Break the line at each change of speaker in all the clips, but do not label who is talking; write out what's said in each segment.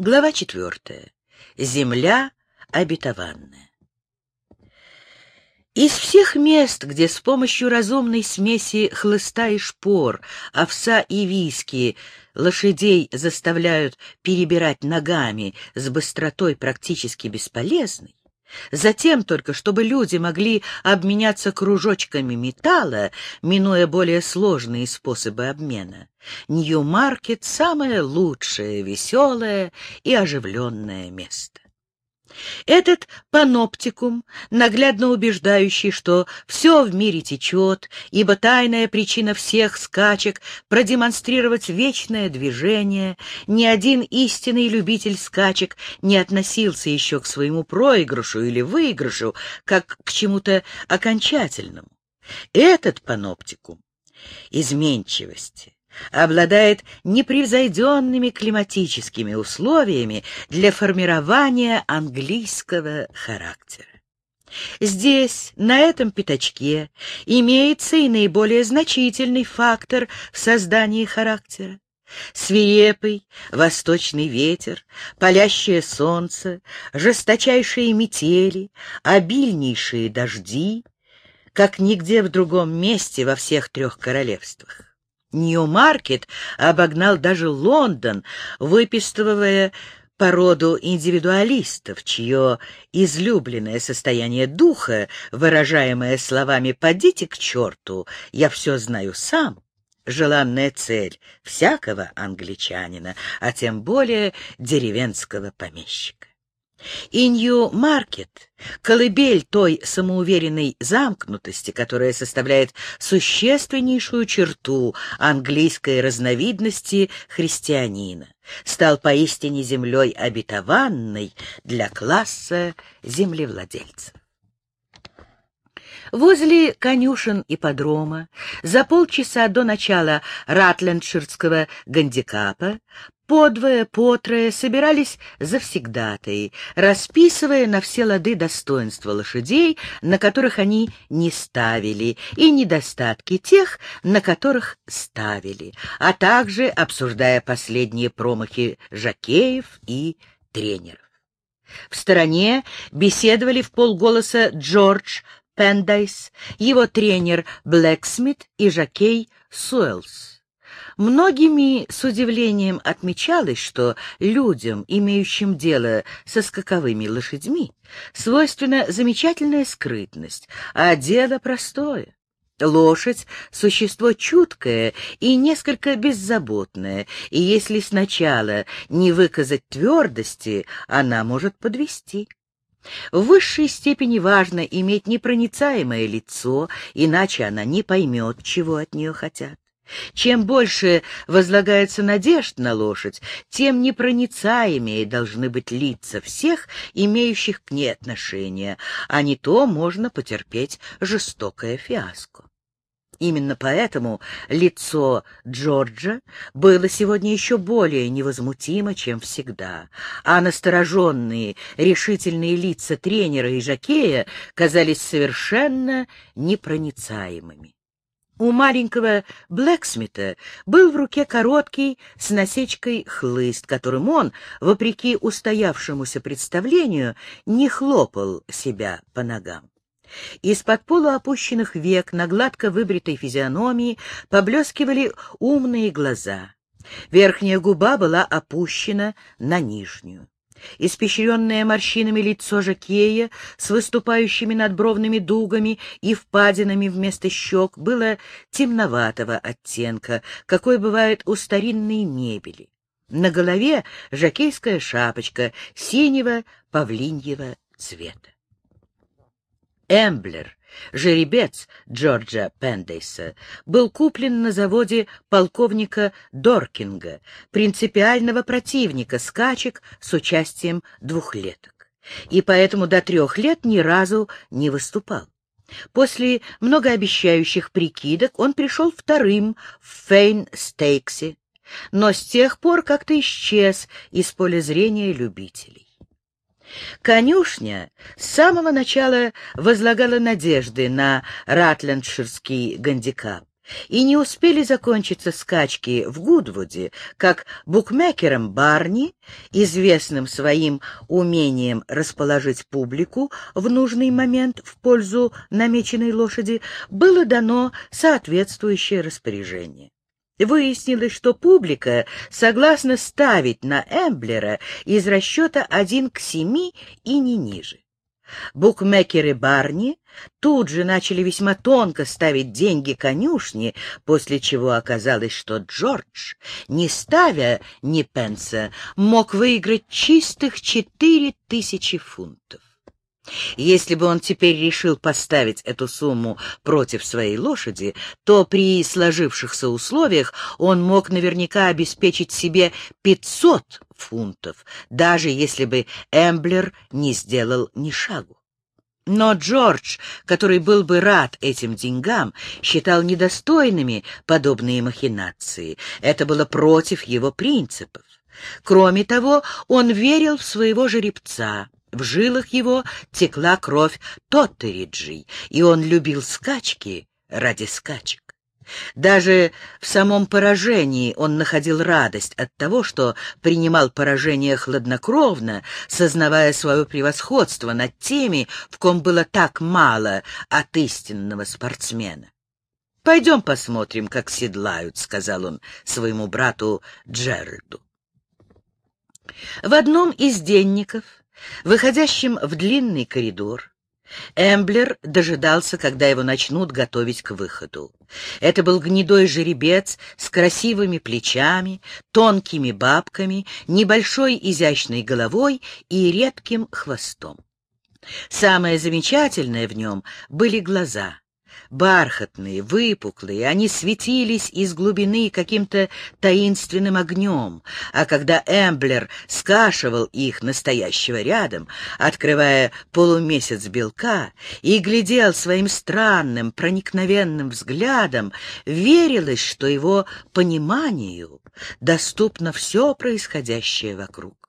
Глава четвертая. Земля обетованная. Из всех мест, где с помощью разумной смеси хлыста и шпор, овса и виски лошадей заставляют перебирать ногами с быстротой практически бесполезной, Затем только, чтобы люди могли обменяться кружочками металла, минуя более сложные способы обмена. Нью-Маркет — самое лучшее, веселое и оживленное место. Этот паноптикум, наглядно убеждающий, что все в мире течет, ибо тайная причина всех скачек — продемонстрировать вечное движение, ни один истинный любитель скачек не относился еще к своему проигрышу или выигрышу, как к чему-то окончательному. Этот паноптикум изменчивости, обладает непревзойденными климатическими условиями для формирования английского характера. Здесь, на этом пятачке, имеется и наиболее значительный фактор в создании характера. Свирепый восточный ветер, палящее солнце, жесточайшие метели, обильнейшие дожди, как нигде в другом месте во всех трех королевствах. Нью-Маркет обогнал даже Лондон, выпистывая породу индивидуалистов, чье излюбленное состояние духа, выражаемое словами «подите к черту, я все знаю сам», желанная цель всякого англичанина, а тем более деревенского помещика. И Нью-Маркет — колыбель той самоуверенной замкнутости, которая составляет существеннейшую черту английской разновидности христианина, стал поистине землей обетованной для класса землевладельцев. Возле конюшен и подрома за полчаса до начала Ратлендширского гандикапа подвое, потрое собирались завсегдатаи, расписывая на все лады достоинства лошадей, на которых они не ставили, и недостатки тех, на которых ставили, а также обсуждая последние промахи жокеев и тренеров. В стороне беседовали вполголоса Джордж Пендайс, его тренер Блэксмит и жокей Суэлс. Многими с удивлением отмечалось, что людям, имеющим дело со скаковыми лошадьми, свойственна замечательная скрытность, а дело простое. Лошадь — существо чуткое и несколько беззаботное, и если сначала не выказать твердости, она может подвести. В высшей степени важно иметь непроницаемое лицо, иначе она не поймет, чего от нее хотят. Чем больше возлагается надежд на лошадь, тем непроницаемее должны быть лица всех, имеющих к ней отношения, а не то можно потерпеть жестокое фиаско. Именно поэтому лицо Джорджа было сегодня еще более невозмутимо, чем всегда, а настороженные, решительные лица тренера и жакея казались совершенно непроницаемыми. У маленького Блэксмита был в руке короткий с насечкой хлыст, которым он, вопреки устоявшемуся представлению, не хлопал себя по ногам. Из-под полуопущенных век на гладко выбритой физиономии поблескивали умные глаза. Верхняя губа была опущена на нижнюю. Испещренное морщинами лицо Жакея с выступающими надбровными дугами и впадинами вместо щек было темноватого оттенка, какой бывает у старинной мебели. На голове жакейская шапочка синего павлиньего цвета. Эмблер, жеребец Джорджа Пендейса, был куплен на заводе полковника Доркинга, принципиального противника скачек с участием двухлеток, и поэтому до трех лет ни разу не выступал. После многообещающих прикидок он пришел вторым в Фейн-Стейксе, но с тех пор как-то исчез из поля зрения любителей. Конюшня с самого начала возлагала надежды на ратлендширский гандикап И не успели закончиться скачки в Гудвуде, как букмекерам Барни, известным своим умением расположить публику в нужный момент в пользу намеченной лошади, было дано соответствующее распоряжение. Выяснилось, что публика согласна ставить на Эмблера из расчета 1 к 7 и не ниже. Букмекеры Барни тут же начали весьма тонко ставить деньги конюшни, после чего оказалось, что Джордж, не ставя ни пенса, мог выиграть чистых четыре тысячи фунтов. Если бы он теперь решил поставить эту сумму против своей лошади, то при сложившихся условиях он мог наверняка обеспечить себе 500 фунтов, даже если бы Эмблер не сделал ни шагу. Но Джордж, который был бы рад этим деньгам, считал недостойными подобные махинации. Это было против его принципов. Кроме того, он верил в своего жеребца. В жилах его текла кровь Тоттериджей, и он любил скачки ради скачек. Даже в самом поражении он находил радость от того, что принимал поражение хладнокровно, сознавая свое превосходство над теми, в ком было так мало от истинного спортсмена. «Пойдем посмотрим, как седлают», — сказал он своему брату Джеральду. В одном из денников Выходящим в длинный коридор, Эмблер дожидался, когда его начнут готовить к выходу. Это был гнедой жеребец с красивыми плечами, тонкими бабками, небольшой изящной головой и редким хвостом. Самое замечательное в нем были глаза бархатные, выпуклые, они светились из глубины каким-то таинственным огнем, а когда Эмблер скашивал их настоящего рядом, открывая полумесяц белка, и глядел своим странным, проникновенным взглядом, верилось, что его пониманию доступно все происходящее вокруг.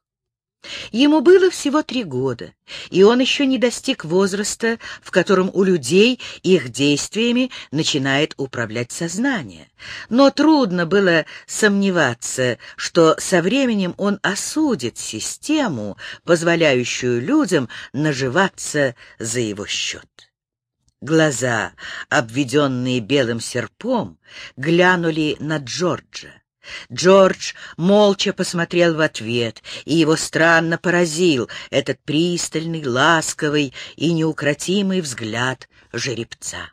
Ему было всего три года, и он еще не достиг возраста, в котором у людей их действиями начинает управлять сознание. Но трудно было сомневаться, что со временем он осудит систему, позволяющую людям наживаться за его счет. Глаза, обведенные белым серпом, глянули на Джорджа. Джордж молча посмотрел в ответ, и его странно поразил этот пристальный, ласковый и неукротимый взгляд жеребца.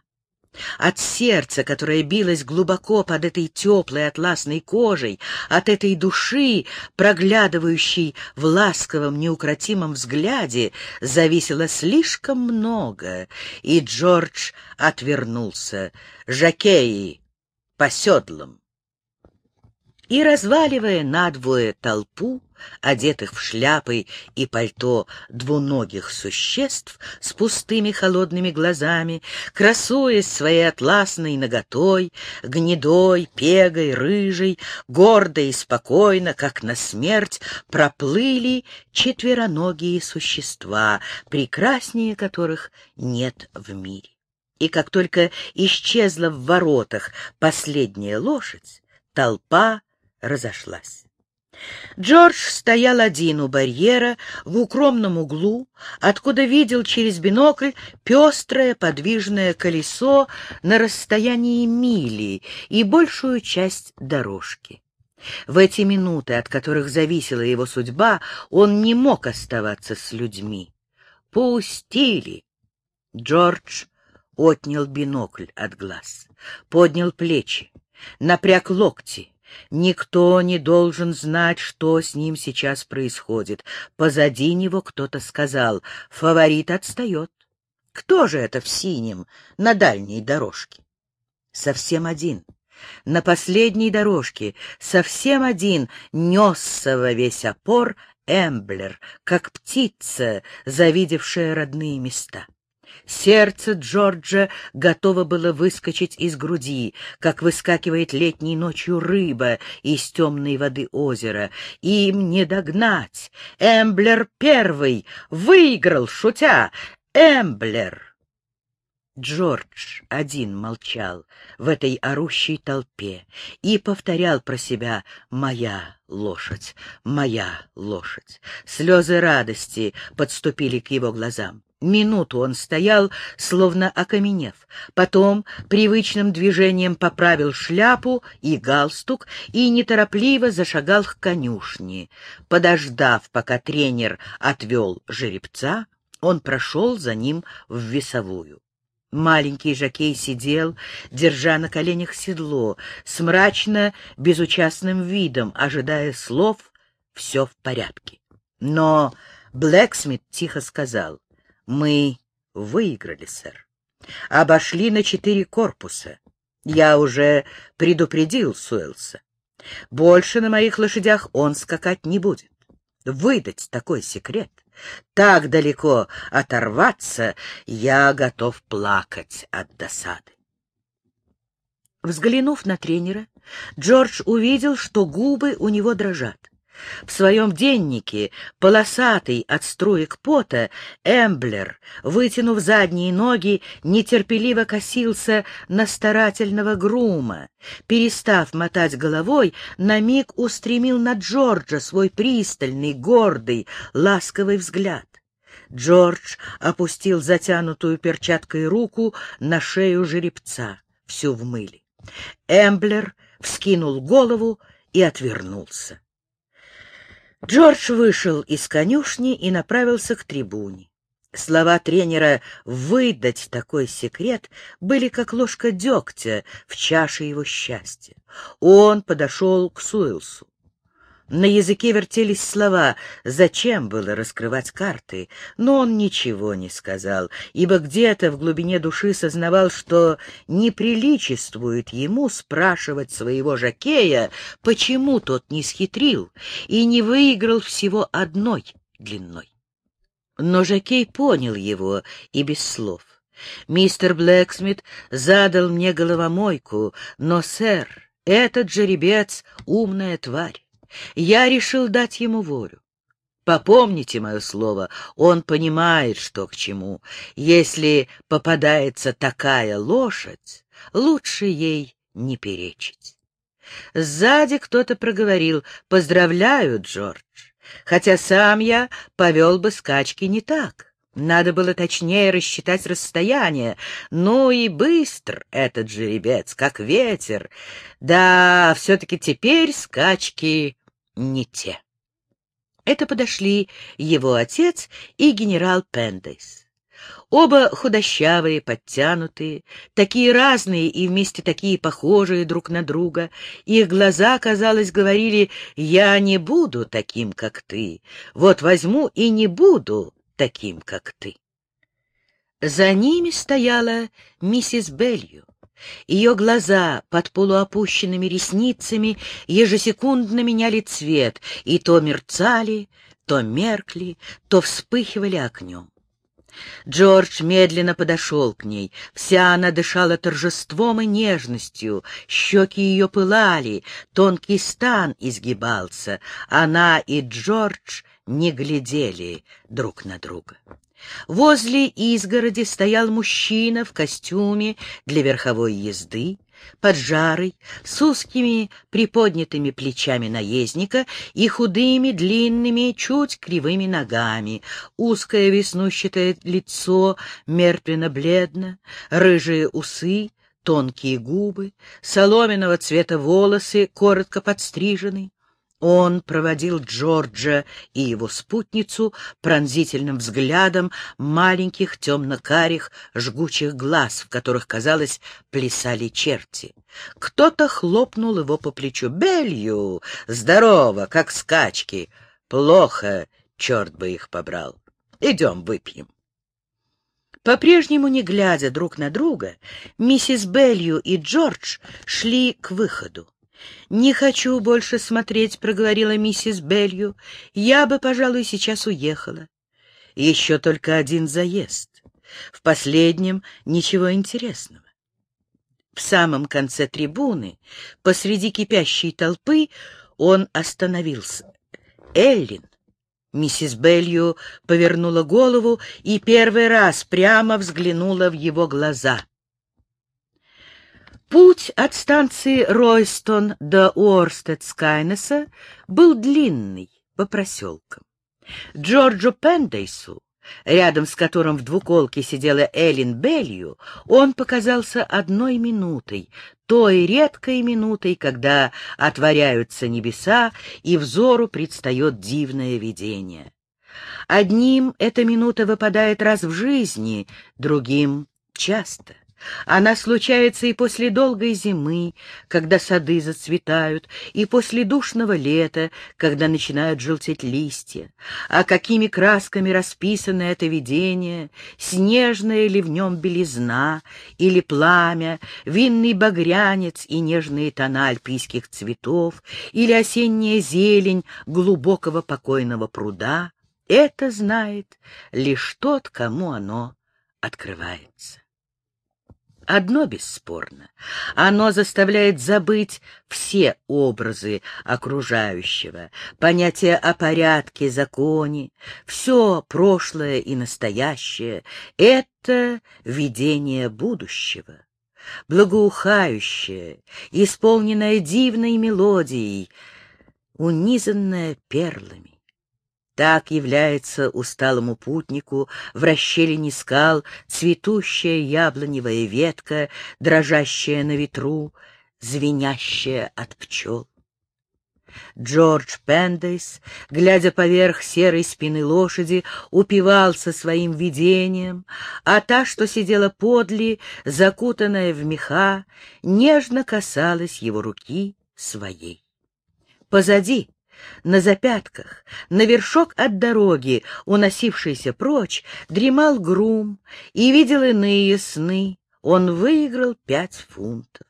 От сердца, которое билось глубоко под этой теплой атласной кожей, от этой души, проглядывающей в ласковом неукротимом взгляде, зависело слишком много, и Джордж отвернулся. «Жакеи по седлам!» И, разваливая надвое толпу, одетых в шляпы и пальто двуногих существ с пустыми холодными глазами, красуясь своей атласной наготой, гнедой, пегой, рыжей, гордо и спокойно, как на смерть, проплыли четвероногие существа, прекраснее которых нет в мире. И как только исчезла в воротах последняя лошадь, толпа разошлась. Джордж стоял один у барьера в укромном углу, откуда видел через бинокль пестрое подвижное колесо на расстоянии мили и большую часть дорожки. В эти минуты, от которых зависела его судьба, он не мог оставаться с людьми. «Пустили!» Джордж отнял бинокль от глаз, поднял плечи, напряг локти, Никто не должен знать, что с ним сейчас происходит. Позади него кто-то сказал, фаворит отстает. Кто же это в синем на дальней дорожке? Совсем один. На последней дорожке совсем один несся во весь опор Эмблер, как птица, завидевшая родные места. Сердце Джорджа готово было выскочить из груди, как выскакивает летней ночью рыба из темной воды озера. Им не догнать. Эмблер первый выиграл, шутя. Эмблер! Джордж один молчал в этой орущей толпе и повторял про себя «Моя лошадь, моя лошадь». Слезы радости подступили к его глазам. Минуту он стоял, словно окаменев. Потом привычным движением поправил шляпу и галстук и неторопливо зашагал к конюшне. Подождав, пока тренер отвел жеребца, он прошел за ним в весовую. Маленький жакей сидел, держа на коленях седло, с мрачно безучастным видом, ожидая слов «все в порядке». Но Блэксмит тихо сказал «Мы выиграли, сэр. Обошли на четыре корпуса. Я уже предупредил Суэлса. Больше на моих лошадях он скакать не будет. Выдать такой секрет так далеко оторваться, я готов плакать от досады. Взглянув на тренера, Джордж увидел, что губы у него дрожат. В своем деннике, полосатый от струек пота, Эмблер, вытянув задние ноги, нетерпеливо косился на старательного грума. Перестав мотать головой, на миг устремил на Джорджа свой пристальный, гордый, ласковый взгляд. Джордж опустил затянутую перчаткой руку на шею жеребца, всю в мыле. Эмблер вскинул голову и отвернулся. Джордж вышел из конюшни и направился к трибуне. Слова тренера «выдать такой секрет» были как ложка дегтя в чаше его счастья. Он подошел к Суэлсу. На языке вертелись слова, зачем было раскрывать карты, но он ничего не сказал, ибо где-то в глубине души сознавал, что неприличествует ему спрашивать своего жакея, почему тот не схитрил и не выиграл всего одной длиной. Но жакей понял его и без слов. «Мистер Блэксмит задал мне головомойку, но, сэр, этот жеребец — умная тварь. Я решил дать ему волю. Попомните мое слово, он понимает, что к чему. Если попадается такая лошадь, лучше ей не перечить. Сзади кто-то проговорил «Поздравляю, Джордж», хотя сам я повел бы скачки не так. Надо было точнее рассчитать расстояние. Ну и быстр этот жеребец, как ветер. Да, все-таки теперь скачки не те. Это подошли его отец и генерал Пендейс. Оба худощавые, подтянутые, такие разные и вместе такие похожие друг на друга. Их глаза, казалось, говорили «Я не буду таким, как ты. Вот возьму и не буду таким, как ты. За ними стояла миссис Белью. Ее глаза под полуопущенными ресницами ежесекундно меняли цвет и то мерцали, то меркли, то вспыхивали огнем. Джордж медленно подошел к ней. Вся она дышала торжеством и нежностью, щеки ее пылали, тонкий стан изгибался. Она и Джордж не глядели друг на друга. Возле изгороди стоял мужчина в костюме для верховой езды, поджарый, с узкими приподнятыми плечами наездника и худыми, длинными, чуть кривыми ногами, узкое веснущатое лицо мертвенно-бледно, рыжие усы, тонкие губы, соломенного цвета волосы, коротко подстрижены, он проводил Джорджа и его спутницу пронзительным взглядом маленьких темно-карих жгучих глаз, в которых, казалось, плясали черти. Кто-то хлопнул его по плечу. «Белью! Здорово, как скачки! Плохо, черт бы их побрал! Идем выпьем!» По-прежнему не глядя друг на друга, миссис Белью и Джордж шли к выходу. «Не хочу больше смотреть», — проговорила миссис Белью. «Я бы, пожалуй, сейчас уехала. Еще только один заезд. В последнем ничего интересного». В самом конце трибуны, посреди кипящей толпы, он остановился. «Эллин, Миссис Белью повернула голову и первый раз прямо взглянула в его глаза. Путь от станции Ройстон до Уорстед-Скайнеса был длинный, по проселкам. Джорджу Пендейсу, рядом с которым в двуколке сидела Эллен Белью, он показался одной минутой, той редкой минутой, когда отворяются небеса и взору предстает дивное видение. Одним эта минута выпадает раз в жизни, другим — часто. Она случается и после долгой зимы, когда сады зацветают, и после душного лета, когда начинают желтеть листья. А какими красками расписано это видение, снежная ли в нем белизна, или пламя, винный багрянец и нежные тона альпийских цветов, или осенняя зелень глубокого покойного пруда, это знает лишь тот, кому оно открывается. Одно бесспорно. Оно заставляет забыть все образы окружающего, понятия о порядке, законе, все прошлое и настоящее — это видение будущего. Благоухающее, исполненное дивной мелодией, унизанное перлами. Так является усталому путнику в расщелине скал цветущая яблоневая ветка, дрожащая на ветру, звенящая от пчел. Джордж Пендейс, глядя поверх серой спины лошади, упивался своим видением, а та, что сидела подле, закутанная в меха, нежно касалась его руки своей. Позади, на запятках, на вершок от дороги, уносившийся прочь, дремал грум и видел иные сны. Он выиграл пять фунтов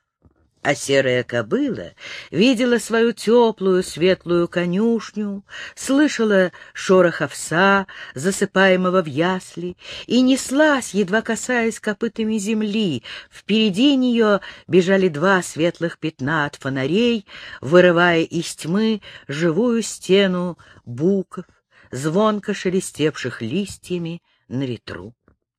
а серая кобыла видела свою теплую светлую конюшню, слышала шорох овса, засыпаемого в ясли, и неслась, едва касаясь копытами земли. Впереди нее бежали два светлых пятна от фонарей, вырывая из тьмы живую стену буков, звонко шелестевших листьями на ветру.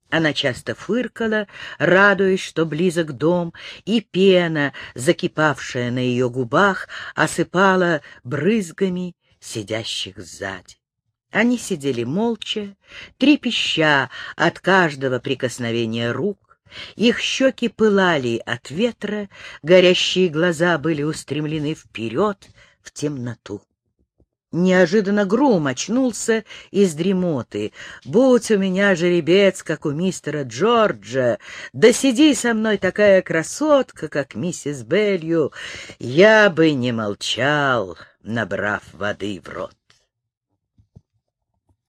Она часто фыркала, радуясь, что близок дом, и пена, закипавшая на ее губах, осыпала брызгами сидящих сзади. Они сидели молча, трепеща от каждого прикосновения рук, их щеки пылали от ветра, горящие глаза были устремлены вперед в темноту. Неожиданно Грум очнулся из дремоты. «Будь у меня жеребец, как у мистера Джорджа, да сиди со мной такая красотка, как миссис Белью, я бы не молчал, набрав воды в рот».